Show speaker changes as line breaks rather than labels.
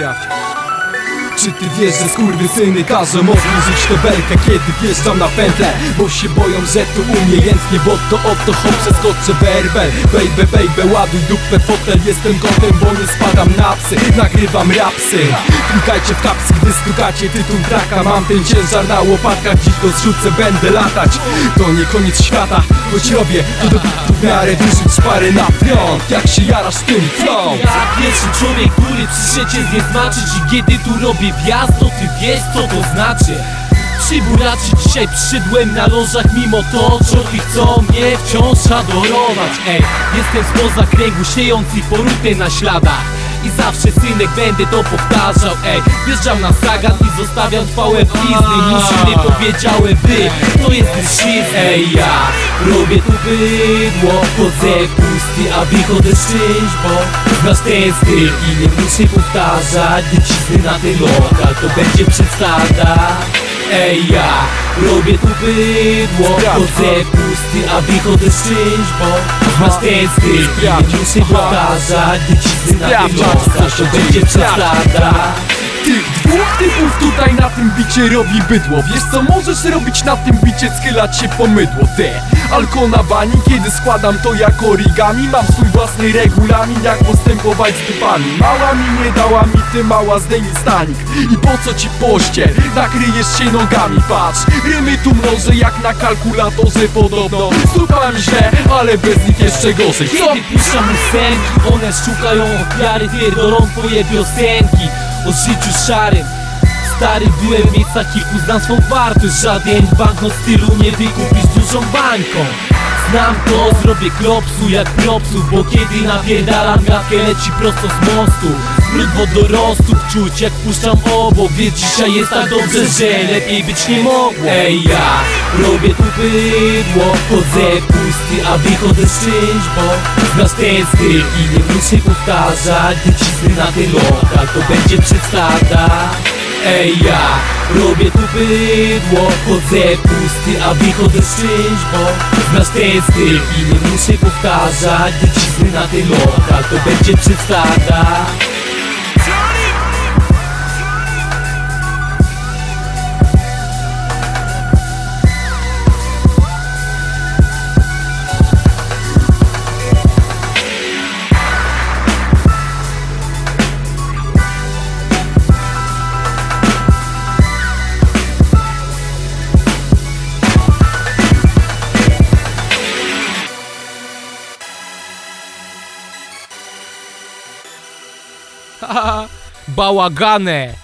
sprawdź czy ty wiesz, że skurwysyny każą odłożyć tę belkę Kiedy wjeżdżam na pętlę? Bo się boją, że tu umiejętnie Bo to oto hop przeskoczę werbel Baby, baby, ładuj dupę fotel Jestem gotem, bo nie spadam na psy. Nagrywam rapsy Klikajcie w kapsy, gdy stukacie tytuł traka. Mam ten ciężar na łopatkach Dziś go zrzucę, będę latać. To nie koniec świata Choć robię to do bitu w miarę wyrzuć parę na piąt Jak się jarasz tym flow
Ja pierwszy człowiek, który przyszedł cię zniesmaczyć I kiedy tu robię wjazd, to ty wiesz co to znaczy. Przyburaczy dzisiaj przyszedłem na lożach Mimo to czorki chcą mnie wciąż adorować. Ej, jestem spoza kręgu siejący porutę na śladach i zawsze synek będę to powtarzał Ej, wjeżdżam na sagan i zostawiam trwałe blizny. Niczym nie powiedziałem wy, to jest dyszyzm Ej, ja. Robię tu bydło Chodzę pusty, a wychodzę czymś Bo znasz ten styl i nie muszę powtarzać Gdy na ten lokal, to będzie przesada Ej, ja robię tu bydło Chodzę pusty, a wychodzę z czymś Bo styl i nie muszę powtarzać Gdy na ten lokal, to będzie przesada.
Tych dwóch typów tym bicie robi bydło. Wiesz co możesz robić na tym bicie? Skylać się po mydło. Na bani, kiedy składam to jak origami Mam swój własny regulamin, jak postępować z dupami. Mała mi nie dała mi, ty mała zdejmij stanik I po co ci poście? Nakryjesz się nogami, patrz. Rymy tu mnożę jak na kalkulatorze podobno. Stupam źle, ale bez nich jeszcze gorzej. Co?
Kiedy puszczam ósemki, one szukają ofiary Pierdolą twoje piosenki. O życiu szarym Stary byłem w miejscach kilku, znam swą wartość. Żaden banknot stylu nie wykupisz dużą bańką. Znam to, zrobię klopsu jak propsu Bo kiedy napierdalam gadkę leci prosto z mostu. Brud wodorostów czuć jak puszczam obok Więc dzisiaj jest tak dobrze, że lepiej być nie mogło. Ej ja robię tu bydło Chodzę pusty, a wychodzę z Bo znasz ten styl i nie muszę powtarzać Gdy cisnę na ten lokal, to będzie przesada Ej ja robię tu bydło Chodzę pusty, a wychodzę z Bo znasz ten styl i nie muszę powtarzać Gdy cisnę na ten lokal, to będzie przesada
Bałagane